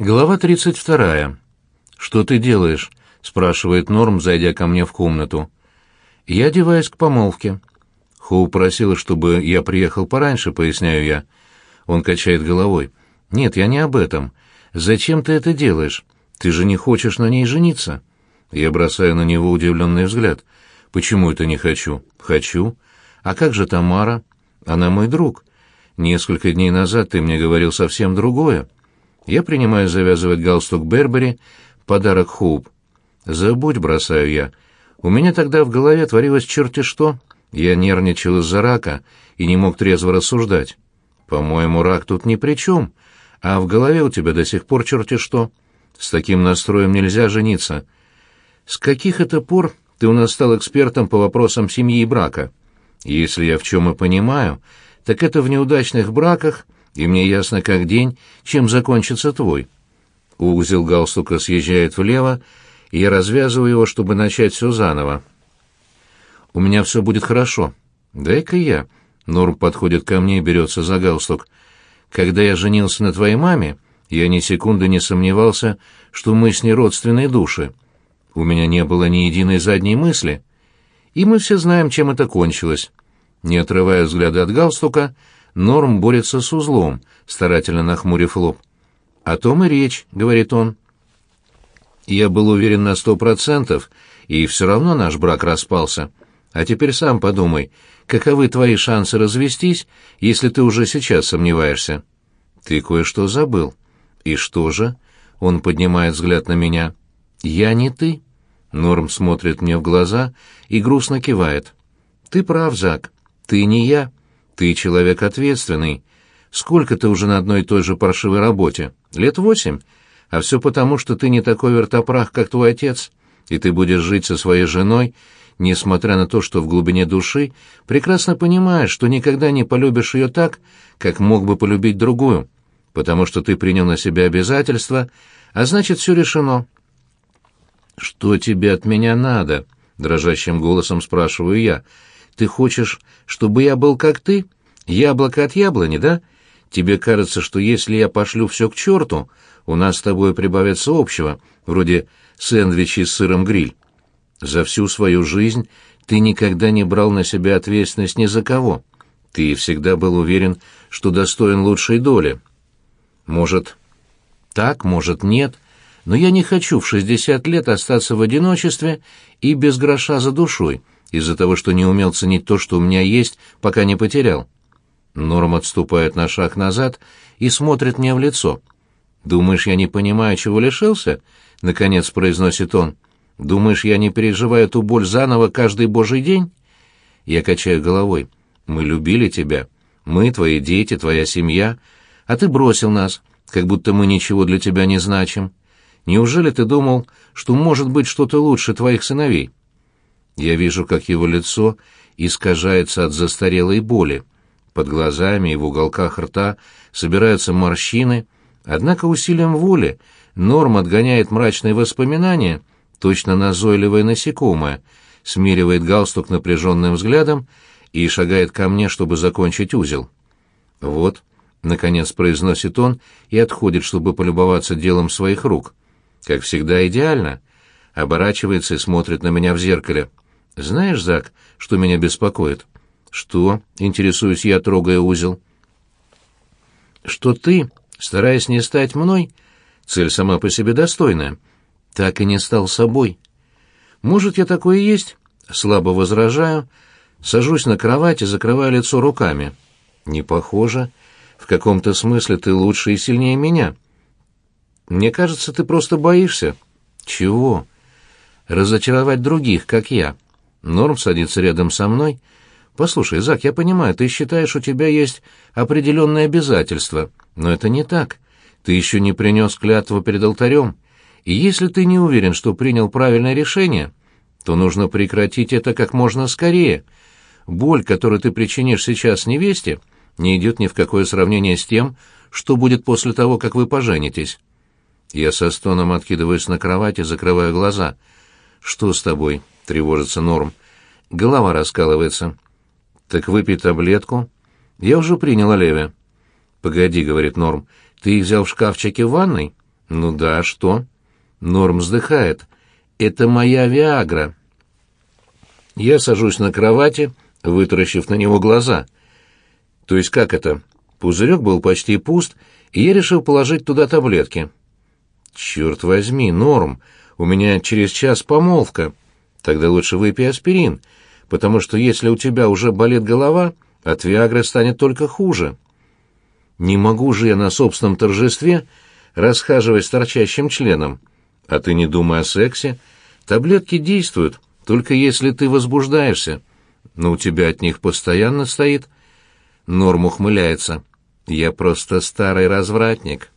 Глава 32. «Что ты делаешь?» — спрашивает Норм, зайдя ко мне в комнату. «Я одеваюсь к помолвке». Хоу просила, чтобы я приехал пораньше, поясняю я. Он качает головой. «Нет, я не об этом. Зачем ты это делаешь? Ты же не хочешь на ней жениться?» Я бросаю на него удивленный взгляд. «Почему это не хочу?» «Хочу. А как же Тамара? Она мой друг. Несколько дней назад ты мне говорил совсем другое». Я принимаю завязывать галстук Бербери, подарок Хоуп. Забудь, бросаю я. У меня тогда в голове творилось черти что. Я нервничал из-за рака и не мог трезво рассуждать. По-моему, рак тут ни при чем, а в голове у тебя до сих пор черти что. С таким настроем нельзя жениться. С каких это пор ты у нас стал экспертом по вопросам семьи и брака? Если я в чем и понимаю, так это в неудачных браках — и мне ясно как день, чем закончится твой. Узел галстука съезжает влево, и я развязываю его, чтобы начать все заново. У меня все будет хорошо. Дай-ка я. Норм подходит ко мне и берется за галстук. Когда я женился на твоей маме, я ни секунды не сомневался, что мы с ней родственные души. У меня не было ни единой задней мысли. И мы все знаем, чем это кончилось. Не отрывая взгляда от галстука, Норм борется с узлом, старательно нахмурив лоб. «О том и речь», — говорит он. «Я был уверен на сто процентов, и все равно наш брак распался. А теперь сам подумай, каковы твои шансы развестись, если ты уже сейчас сомневаешься?» «Ты кое-что забыл». «И что же?» — он поднимает взгляд на меня. «Я не ты». Норм смотрит мне в глаза и грустно кивает. «Ты прав, Зак. Ты не я. Ты человек ответственный. Сколько ты уже на одной и той же паршивой работе? Лет восемь? А все потому, что ты не такой вертопрах, как твой отец, и ты будешь жить со своей женой, несмотря на то, что в глубине души прекрасно понимаешь, что никогда не полюбишь ее так, как мог бы полюбить другую, потому что ты принял на себя обязательства, а значит, все решено. «Что тебе от меня надо?» — дрожащим голосом спрашиваю я — ты хочешь, чтобы я был как ты? Яблоко от яблони, да? Тебе кажется, что если я пошлю все к черту, у нас с тобой прибавится общего, вроде сэндвичей с сыром гриль. За всю свою жизнь ты никогда не брал на себя ответственность ни за кого. Ты всегда был уверен, что достоин лучшей доли. Может, так, может, нет, но я не хочу в шестьдесят лет остаться в одиночестве и без гроша за душой, из-за того, что не умел ценить то, что у меня есть, пока не потерял. Норм отступает на шаг назад и смотрит мне в лицо. «Думаешь, я не понимаю, чего лишился?» — наконец произносит он. «Думаешь, я не переживаю эту боль заново каждый божий день?» Я качаю головой. «Мы любили тебя. Мы, твои дети, твоя семья. А ты бросил нас, как будто мы ничего для тебя не значим. Неужели ты думал, что может быть что-то лучше твоих сыновей?» Я вижу, как его лицо искажается от застарелой боли. Под глазами и в уголках рта собираются морщины, однако усилием воли Норм отгоняет мрачные воспоминания, точно назойливое насекомое, смиривает галстук напряженным взглядом и шагает ко мне, чтобы закончить узел. «Вот», — наконец произносит он и отходит, чтобы полюбоваться делом своих рук. «Как всегда идеально», — оборачивается и смотрит на меня в зеркале. Знаешь, Зак, что меня беспокоит? Что? Интересуюсь я, трогая узел. Что ты, стараясь не стать мной, цель сама по себе достойная, так и не стал собой. Может, я такой и есть? Слабо возражаю, сажусь на кровать и закрываю лицо руками. Не похоже. В каком-то смысле ты лучше и сильнее меня. Мне кажется, ты просто боишься. Чего? Разочаровать других, как я. Норм садится рядом со мной. «Послушай, Зак, я понимаю, ты считаешь, у тебя есть определенные обязательства, но это не так. Ты еще не принес клятву перед алтарем, и если ты не уверен, что принял правильное решение, то нужно прекратить это как можно скорее. Боль, которую ты причинишь сейчас невесте, не идет ни в какое сравнение с тем, что будет после того, как вы поженитесь». Я со стоном откидываюсь на кровать и закрываю глаза. «Что с тобой?» тревожится Норм. Голова раскалывается. Так выпей таблетку. Я уже принял Леве. Погоди, говорит Норм. Ты их взял в шкафчике в ванной? Ну да, что? Норм вздыхает. Это моя Виагра. Я сажусь на кровати, вытаращив на него глаза. То есть как это? Пузырек был почти пуст, и я решил положить туда таблетки. Черт возьми, Норм, у меня через час помолвка. Тогда лучше выпей аспирин, потому что если у тебя уже болит голова, от Виагры станет только хуже. Не могу же я на собственном торжестве расхаживать с торчащим членом. А ты не думай о сексе. Таблетки действуют, только если ты возбуждаешься. Но у тебя от них постоянно стоит. Норм ухмыляется. Я просто старый развратник.